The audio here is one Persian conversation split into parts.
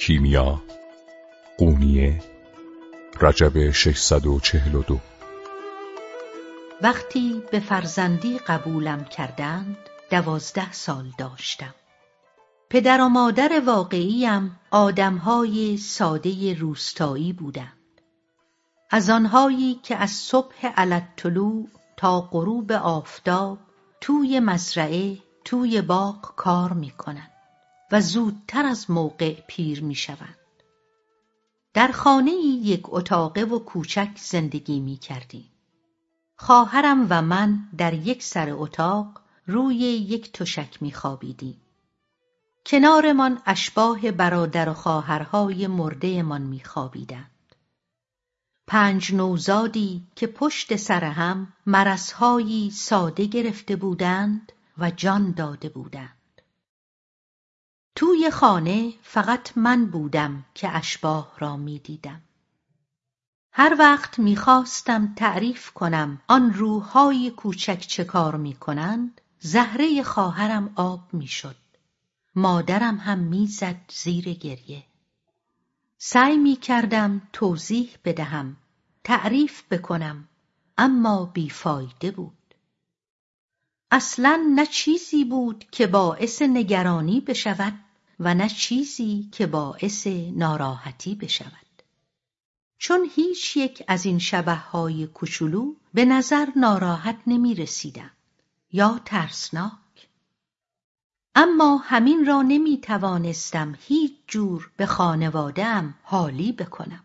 کیمیا قونیه رجب 642 وقتی به فرزندی قبولم کردند دوازده سال داشتم. پدر و مادر واقعیم آدمهای ساده روستایی بودند. از آنهایی که از صبح علت طلوع تا غروب آفتاب توی مزرعه توی باغ کار می کنند و زودتر از موقع پیر می شوند. در خانه یک اتاقه و کوچک زندگی می کردیم. خواهرم و من در یک سر اتاق روی یک تشک می خوابیدیم. کنارمان اشباه برادر و خواهرهای مردهمان می خوابیدند. پنج نوزادی که پشت سر هم مرسهایی ساده گرفته بودند و جان داده بودند. توی خانه فقط من بودم که اشباه را می دیدم. هر وقت می‌خواستم تعریف کنم آن روحهای کوچک چه کار می‌کنند زهره خواهرم آب می‌شد مادرم هم می‌زد زیر گریه. سعی می‌کردم توضیح بدهم تعریف بکنم اما بیفایده بود. اصلا نه چیزی بود که باعث نگرانی بشود و نه چیزی که باعث ناراحتی بشود. چون هیچ یک از این شبههای کوچولو به نظر ناراحت نمی رسیدن یا ترسناک. اما همین را نمی توانستم هیچ جور به خانوادهام حالی بکنم.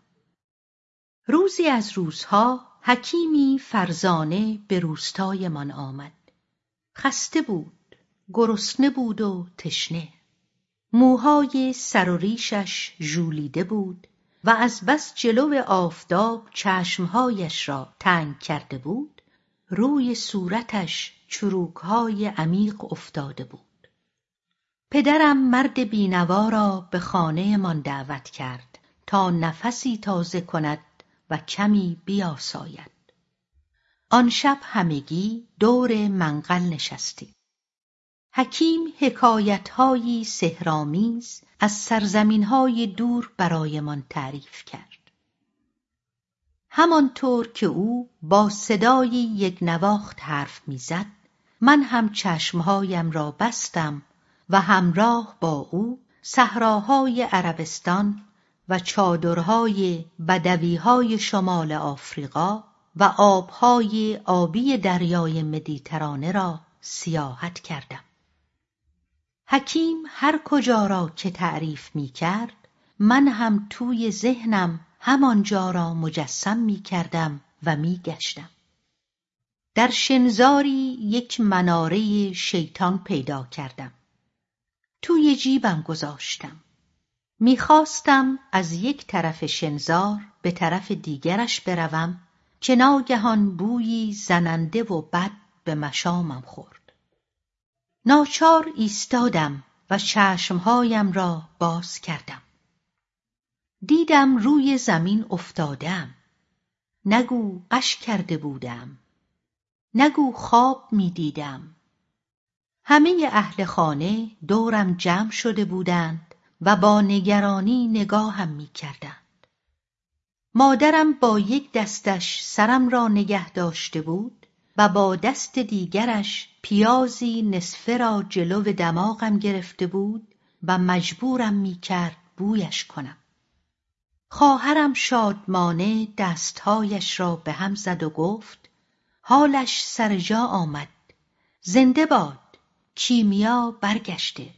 روزی از روزها حکیمی فرزانه به روستایمان آمد. خسته بود گرسنه بود و تشنه. موهای سر و ریشش ژولیده بود و از بس جلو آفتاب چشمهایش را تنگ کرده بود روی صورتش چروکهای عمیق افتاده بود. پدرم مرد بینوا را به خانهمان دعوت کرد تا نفسی تازه کند و کمی بیاساید. آن شب همگی دور منقل نشستیم. حکیم حکایتهایی سحرآمیز از سرزمینهای دور برایمان تعریف کرد. همانطور که او با صدای یک نواخت حرف می‌زد من هم چشمهایم را بستم و همراه با او صحراهای عربستان و چادرهای بدویهای شمال آفریقا و آبهای آبی دریای مدیترانه را سیاحت کردم. حکیم هر کجا را که تعریف می کرد من هم توی ذهنم همانجا را مجسم می کردم و می گشتم. در شنزاری یک مناره شیطان پیدا کردم. توی جیبم گذاشتم. می‌خواستم از یک طرف شنزار به طرف دیگرش بروم که ناگهان بویی زننده و بد به مشامم خورد. ناچار ایستادم و چشمهایم را باز کردم. دیدم روی زمین افتادم. نگو قش کرده بودم. نگو خواب می دیدم همه اهل خانه دورم جمع شده بودند و با نگرانی نگاهم می کردند. مادرم با یک دستش سرم را نگه داشته بود و با دست دیگرش پیازی نصفه را جلو دماغم گرفته بود و مجبورم می کرد بویش کنم. خواهرم شادمانه دستهایش را به هم زد و گفت حالش سر جا آمد. زنده باد کیمیا برگشته.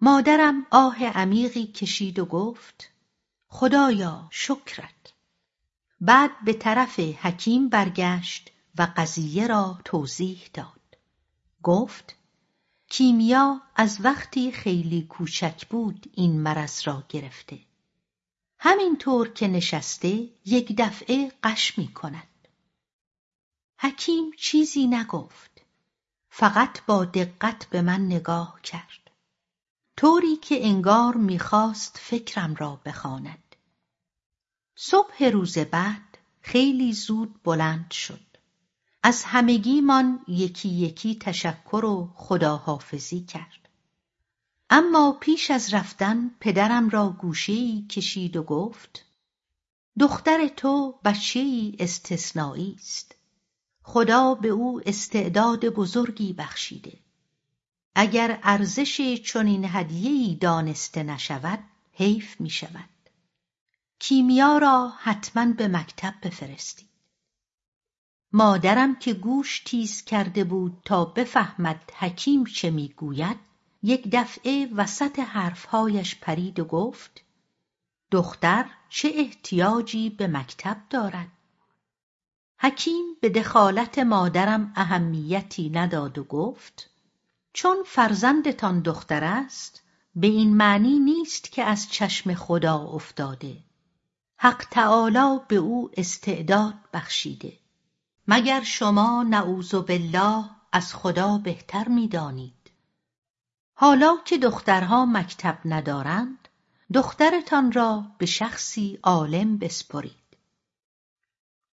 مادرم آه عمیقی کشید و گفت خدایا شکرت. بعد به طرف حکیم برگشت و قضیه را توضیح داد. گفت کیمیا از وقتی خیلی کوچک بود این مرض را گرفته. همینطور که نشسته یک دفعه قش می کند. حکیم چیزی نگفت. فقط با دقت به من نگاه کرد. طوری که انگار می‌خواست فکرم را بخواند. صبح روز بعد خیلی زود بلند شد. از همگیمان یکی یکی تشکر و خداحافظی کرد. اما پیش از رفتن پدرم را گوشهای کشید و گفت دختر تو بچهای استثنایی است. خدا به او استعداد بزرگی بخشیده. اگر ارزش چنین هدیهای دانسته نشود حیف می شود کیمیا را حتما به مکتب بفرستید مادرم که گوش تیز کرده بود تا بفهمد حکیم چه می‌گوید یک دفعه وسط حرفهایش پرید و گفت دختر چه احتیاجی به مکتب دارد؟ حکیم به دخالت مادرم اهمیتی نداد و گفت چون فرزندتان دختر است به این معنی نیست که از چشم خدا افتاده. حق تعالی به او استعداد بخشیده. مگر شما نعوذ بالله از خدا بهتر می‌دانید؟ حالا که دخترها مکتب ندارند دخترتان را به شخصی عالم بسپرید.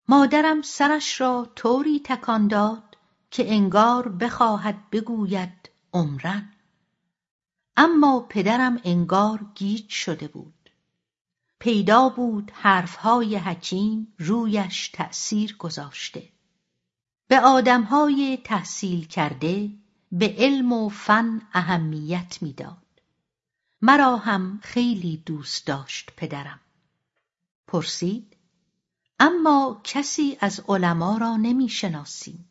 مادرم سرش را طوری تکان داد که انگار بخواهد بگوید عمرا اما پدرم انگار گیج شده بود. پیدا بود حرفهای حکیم رویش تأثیر گذاشته. به آدمهای تحصیل کرده به علم و فن اهمیت می‌داد. مرا هم خیلی دوست داشت پدرم. پرسید اما کسی از علما را نمی‌شناسیم.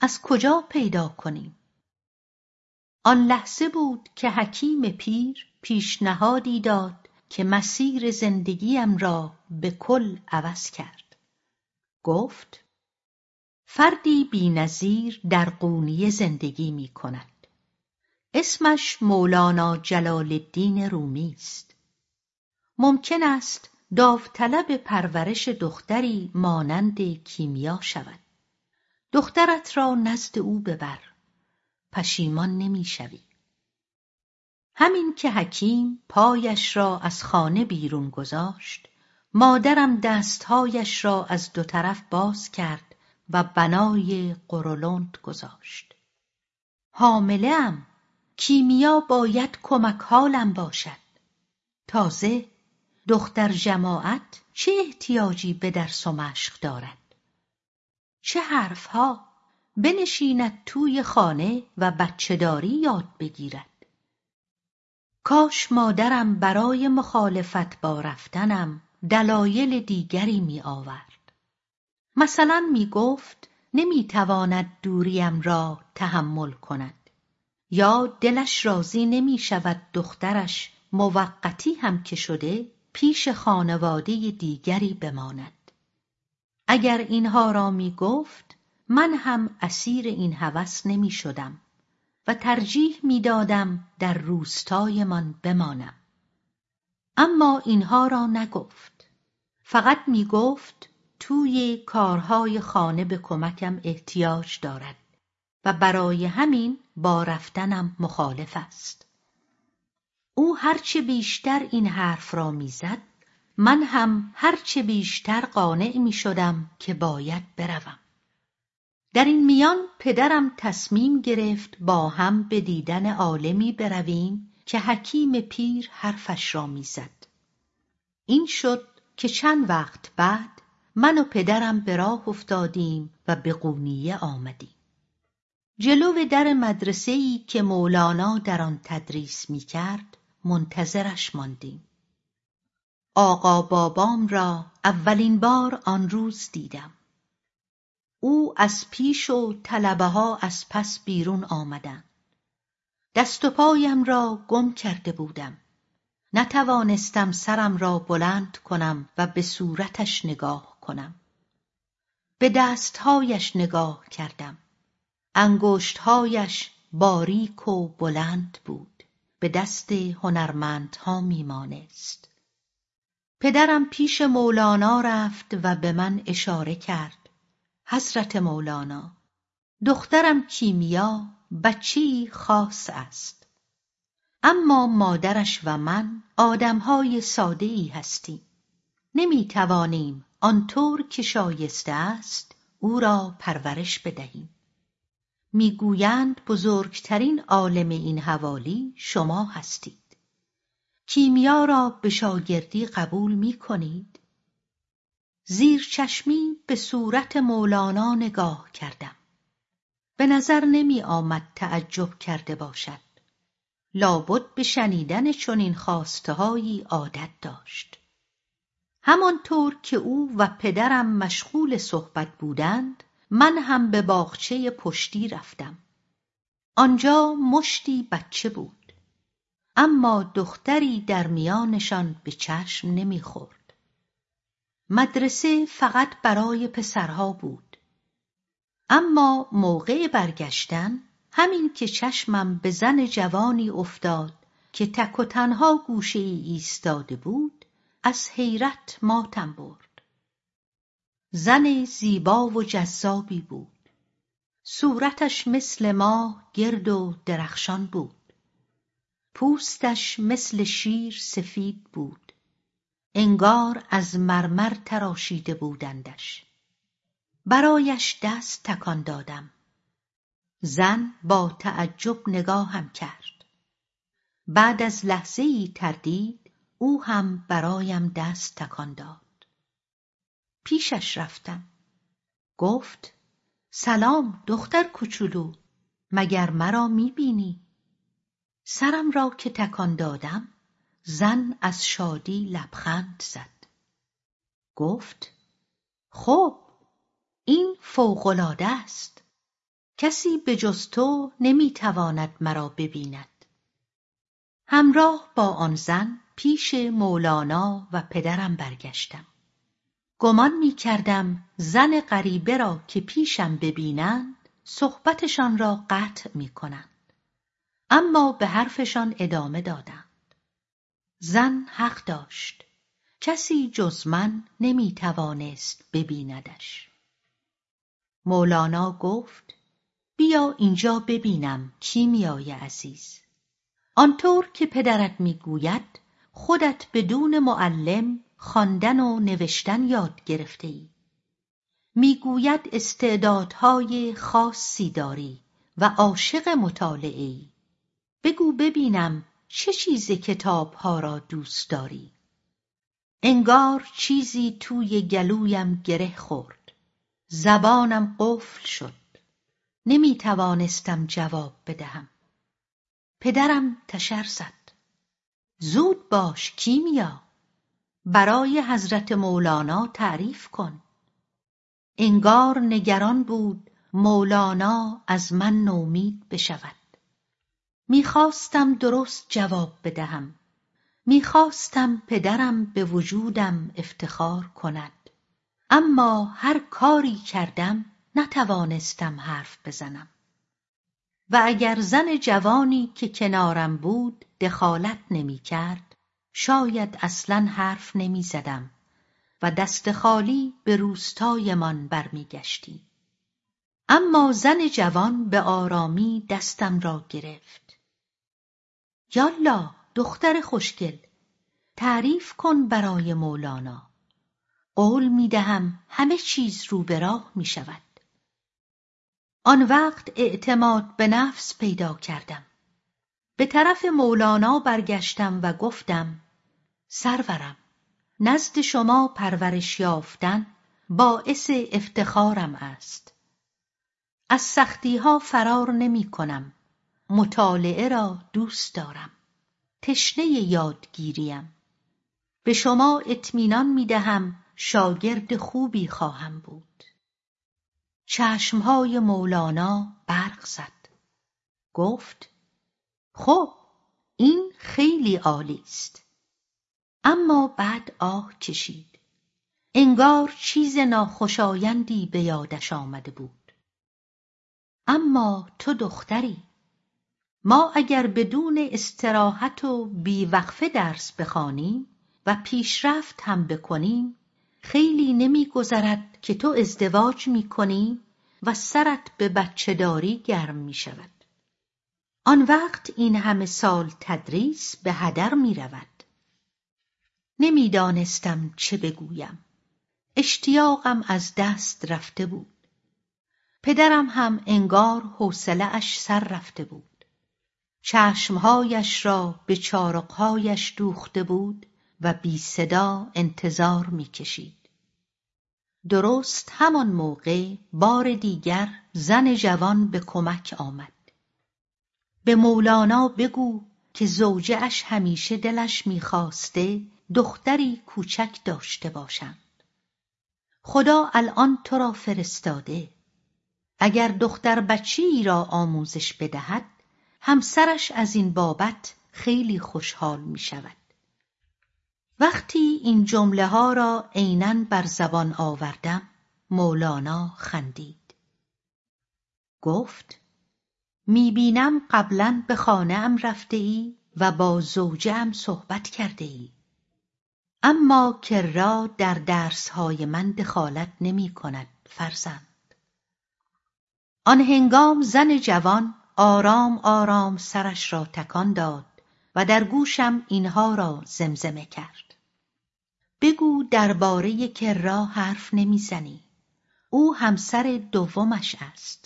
از کجا پیدا کنیم؟ آن لحظه بود که حکیم پیر پیشنهادی داد که مسیر زندگیم را به کل عوض کرد. گفت فردی بینظیر در قونیه زندگی می کند. اسمش مولانا جلال الدین رومی است. ممکن است داوطلب پرورش دختری مانند کیمیا شود. دخترت را نزد او ببر. پشیمان نمی‌شوی همین که حکیم پایش را از خانه بیرون گذاشت مادرم دستهایش را از دو طرف باز کرد و بنای قرولند گذاشت. حامله ام کیمیا باید کمک حالم باشد. تازه دختر جماعت چه احتیاجی به درس و مشق دارد؟ چه حرفها بنشیند توی خانه و بچهداری یاد بگیرد؟ کاش مادرم برای مخالفت با رفتنم دلایل دیگری می آورد مثلا می گفت نمی تواند دوریم را تحمل کند. یا دلش راضی نمی شود دخترش موقتی هم که شده پیش خانواده دیگری بماند. اگر اینها را می گفت من هم اسیر این هوس نمی شدم و ترجیح می دادم در روستایمان بمانم. اما اینها را نگفت. فقط می گفت توی کارهای خانه به کمکم احتیاج دارد و برای همین با رفتنم مخالف است. او هرچه بیشتر این حرف را می‌زد من هم هرچه بیشتر قانع می شدم که باید بروم. در این میان پدرم تصمیم گرفت با هم به دیدن عالمی برویم که حکیم پیر حرفش را می‌زد. این شد که چند وقت بعد من و پدرم به راه افتادیم و به قونیه آمدیم. جلو در مدرسهای که مولانا در آن تدریس می‌کرد منتظرش ماندیم. آقا بابام را اولین بار آن روز دیدم. او از پیش و طلبه ها از پس بیرون آمدند دست و پایم را گم کرده بودم. نتوانستم سرم را بلند کنم و به صورتش نگاه کنم. به دستهایش نگاه کردم. انگشتهایش باریک و بلند بود. به دست هنرمندها میمانست. پدرم پیش مولانا رفت و به من اشاره کرد. حضرت مولانا دخترم کیمیا بچهای خاص است. اما مادرش و من آدمهای سادهای هستیم. نمی‌توانیم آنطور که شایسته است او را پرورش بدهیم. می‌گویند بزرگترین عالم این حوالی شما هستید. کیمیا را به شاگردی قبول می کنید زیر چشمی به صورت مولانا نگاه کردم. به نظر نمی آمد تعجب کرده باشد. لابد به شنیدن چنین خواستهایی عادت داشت. همانطور که او و پدرم مشغول صحبت بودند من هم به باغچه پشتی رفتم. آنجا مشتی بچه بود اما دختری در میانشان به چشم نمی‌خورد. مدرسه فقط برای پسرها بود. اما موقع برگشتن همین که چشمم به زن جوانی افتاد که تک و تنها گوشه ای ایستاده بود از حیرت ماتم برد. زن زیبا و جذابی بود. صورتش مثل ماه گرد و درخشان بود. پوستش مثل شیر سفید بود. انگار از مرمر تراشیده بودندش. برایش دست تکان دادم. زن با تعجب نگاهم کرد. بعد از لحظه ای تردید او هم برایم دست تکان داد. پیشش رفتم. گفت سلام دختر کوچولو مگر مرا می‌بینی؟ سرم را که تکان دادم زن از شادی لبخند زد. گفت خب این فوقالعاده است. کسی به جز تو نمی‌تواند مرا ببیند. همراه با آن زن پیش مولانا و پدرم برگشتم. گمان می کردم زن غریبه را که پیشم ببینند صحبتشان را قطع می کنند. اما به حرفشان ادامه دادند. زن حق داشت. کسی جز من نمی توانست ببیندش. مولانا گفت بیا اینجا ببینم کیمیای عزیز. آنطور که پدرت می‌گوید خودت بدون معلم خواندن و نوشتن یاد گرفته ای می‌گوید استعدادهای خاصی داری و عاشق مطالعه ای بگو ببینم چه چیز کتابها را دوست داری. انگار چیزی توی گلویم گره خورد. زبانم قفل شد. نمی توانستم جواب بدهم. پدرم تشر زد. زود باش کیمیا. برای حضرت مولانا تعریف کن. انگار نگران بود مولانا از من نومید بشود. می‌خواستم درست جواب بدهم. می‌خواستم پدرم به وجودم افتخار کند. اما هر کاری کردم نتوانستم حرف بزنم. و اگر زن جوانی که کنارم بود دخالت نمی کرد. شاید اصلا حرف نمی زدم و دست خالی به روستایمان برمیگشتیم اما زن جوان به آرامی دستم را گرفت. یالا دختر خوشگل تعریف کن برای مولانا. قول می دهم همه چیز رو به راه می شود. آن وقت اعتماد به نفس پیدا کردم. به طرف مولانا برگشتم و گفتم سرورم نزد شما پرورش یافتن باعث افتخارم است. از سختیها فرار نمی کنم مطالعه را دوست دارم تشنه یادگیریم. به شما اطمینان می دهم شاگرد خوبی خواهم بود. چشمهای مولانا برق زد گفت خب این خیلی عالی است. اما بعد آه کشید انگار چیز ناخوشایندی به یادش آمده بود. اما تو دختری ما اگر بدون استراحت و بیوقفه درس بخوانیم و پیشرفت هم بکنیم خیلی نمیگذرد که تو ازدواج می‌کنی و سرت به بچهداری گرم می شود. آن وقت این همه سال تدریس به هدر می رود. نمی‌دانستم چه بگویم. اشتیاقم از دست رفته بود. پدرم هم انگار حوصله اش سر رفته بود چشمهایش را به چارقهایش دوخته بود و بی صدا انتظار می‌کشید درست همان موقع بار دیگر زن جوان به کمک آمد به مولانا بگو که زوجه همیشه دلش می‌خواسته دختری کوچک داشته باشند. خدا الان تو را فرستاده. اگر دختر بچی را آموزش بدهد همسرش از این بابت خیلی خوشحال می شود. وقتی این جمله ها را عینا بر زبان آوردم مولانا خندید. گفت می‌بینم قبلا به خانه ام رفته ای و با زوجه صحبت کرده ای اما کرا در درسهای من دخالت نمی کند فرزند. آن هنگام زن جوان آرام آرام سرش را تکان داد و در گوشم اینها را زمزمه کرد. بگو درباره کرا حرف نمی‌زنی. او همسر دومش است.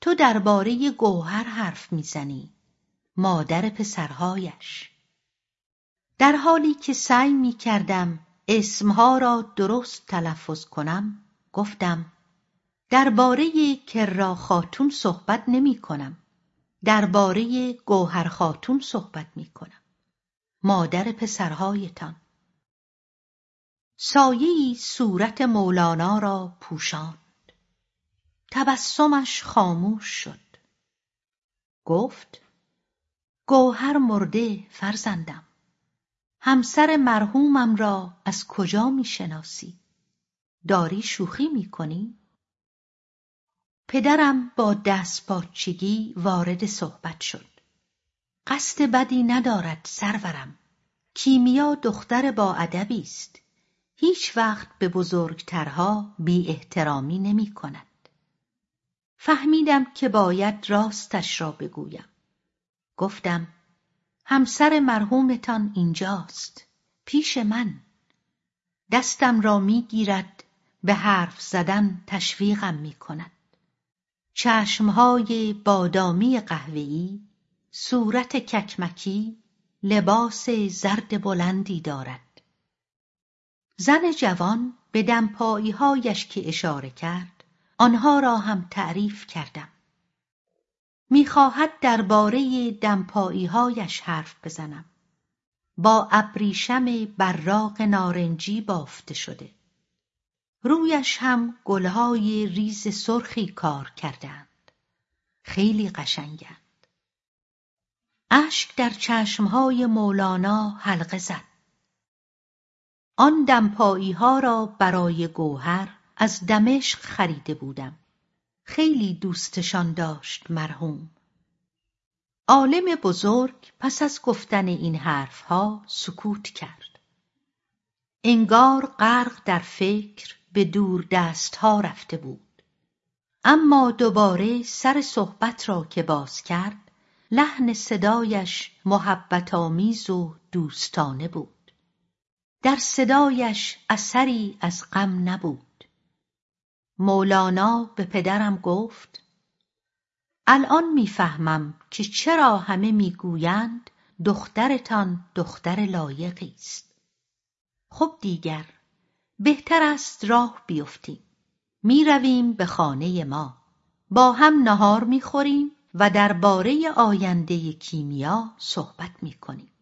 تو درباره گوهر حرف می‌زنی. مادر پسرهایش. در حالی که سعی می کردم اسمها را درست تلفظ کنم گفتم درباره کرا خاتون صحبت نمی کنم درباره گوهر خاتون صحبت می کنم مادر پسرهایتان. سایه صورت مولانا را پوشاند. تبسمش خاموش شد. گفت گوهر مرده فرزندم. همسر مرحومم را از کجا می‌شناسی داری شوخی می‌کنی پدرم با دستپاچگی وارد صحبت شد. قصد بدی ندارد سرورم. کیمیا دختر با ادبی است. هیچ وقت به بزرگترها بی احترامی نمی کند. فهمیدم که باید راستش را بگویم. گفتم همسر مرحومتان اینجاست پیش من. دستم را می‌گیرد به حرف زدن تشویقم می کند چشمهای بادامی قهوه‌ای صورت ککمکی لباس زرد بلندی دارد. زن جوان به دمپاییهایش که اشاره کرد آنها را هم تعریف کردم. می‌خواهد درباره دمپاییهایش حرف بزنم. با ابریشم براق نارنجی بافته شده. رویش هم گلهای ریز سرخی کار کردند. خیلی قشنگند. اشک در چشمهای مولانا حلقه زد. آن دمپاییها را برای گوهر از دمشق خریده بودم. خیلی دوستشان داشت مرحوم. عالم بزرگ پس از گفتن این حرفها سکوت کرد. انگار غرق در فکر به دور دستها رفته بود. اما دوباره سر صحبت را که باز کرد لحن صدایش محبت آمیز و دوستانه بود. در صدایش اثری از غم نبود. مولانا به پدرم گفت الان می‌فهمم که چرا همه می‌گویند دخترتان دختر لایقی است. خب دیگر بهتر است راه بیفتیم. می‌رویم به خانه ما. با هم نهار می‌خوریم و درباره آینده کیمیا صحبت می‌کنیم.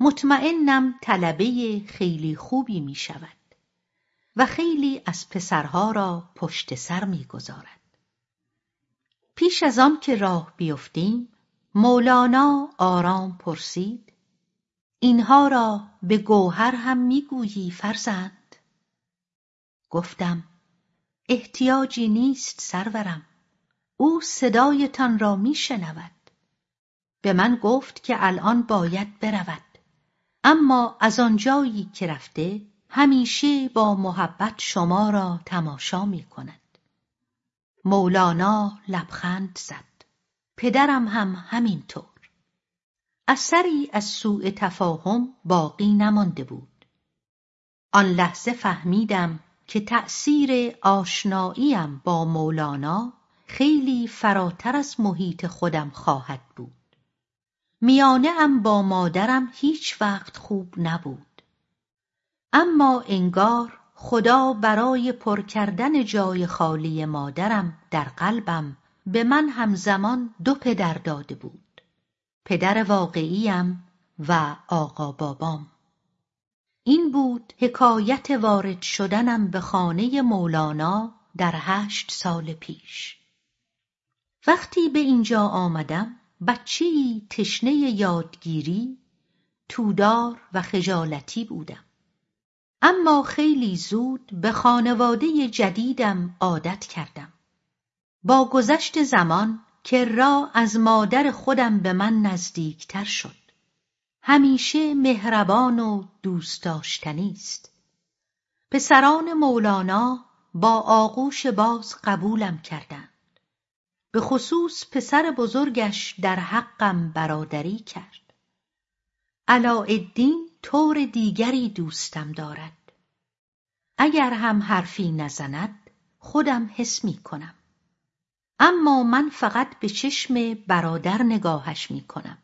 مطمئنم طلبه خیلی خوبی می‌شود. و خیلی از پسرها را پشت سر می‌گذارد. پیش از آن که راه بیفتیم مولانا آرام پرسید اینها را به گوهر هم می‌گویی فرزند؟ گفتم احتیاجی نیست سرورم. او صدایتان را میشنود. به من گفت که الان باید برود. اما از آنجایی که رفته همیشه با محبت شما را تماشا می کند. مولانا لبخند زد. پدرم هم همینطور. اثری از سوء تفاهم باقی نمانده بود. آن لحظه فهمیدم که تأثیر آشناییم با مولانا خیلی فراتر از محیط خودم خواهد بود. میانه ام با مادرم هیچ وقت خوب نبود. اما انگار خدا برای پر کردن جای خالی مادرم در قلبم به من همزمان دو پدر داده بود. پدر واقعیم و آقا بابام. این بود حکایت وارد شدنم به خانه مولانا در هشت سال پیش. وقتی به اینجا آمدم بچهای تشنه یادگیری تودار و خجالتی بودم اما خیلی زود به خانواده جدیدم عادت کردم. با گذشت زمان که را از مادر خودم به من نزدیکتر شد. همیشه مهربان و دوست داشتنی است. پسران مولانا با آغوش باز قبولم کردند. به خصوص پسر بزرگش در حقم برادری کرد. علاءالدین طور دیگری دوستم دارد. اگر هم حرفی نزند خودم حس می کنم. اما من فقط به چشم برادر نگاهش می کنم.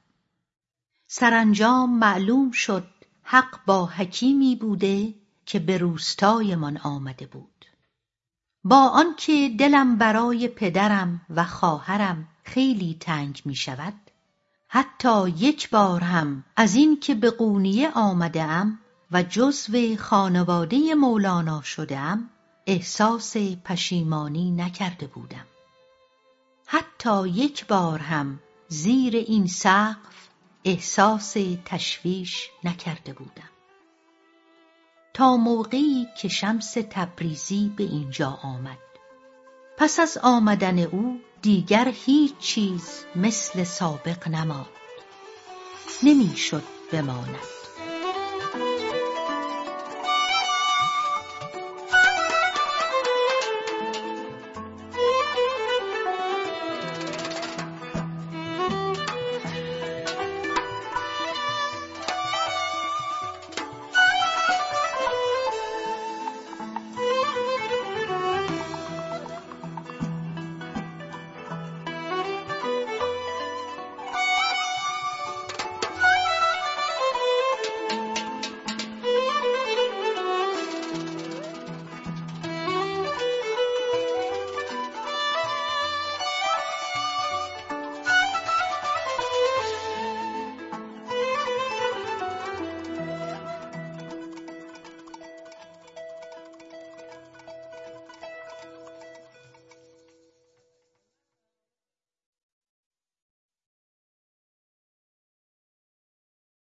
سرانجام معلوم شد حق با حکیمی بوده که به روستایمان آمده بود. با آنکه دلم برای پدرم و خواهرم خیلی تنگ می شود حتی یک بار هم از این که به قونیه آمده ام و جزو خانواده مولانا شده ام احساس پشیمانی نکرده بودم. حتی یک بار هم زیر این سقف احساس تشویش نکرده بودم. تا موقعی که شمس تبریزی به اینجا آمد. پس از آمدن او دیگر هیچ چیز مثل سابق نماند. نمی‌شد بماند.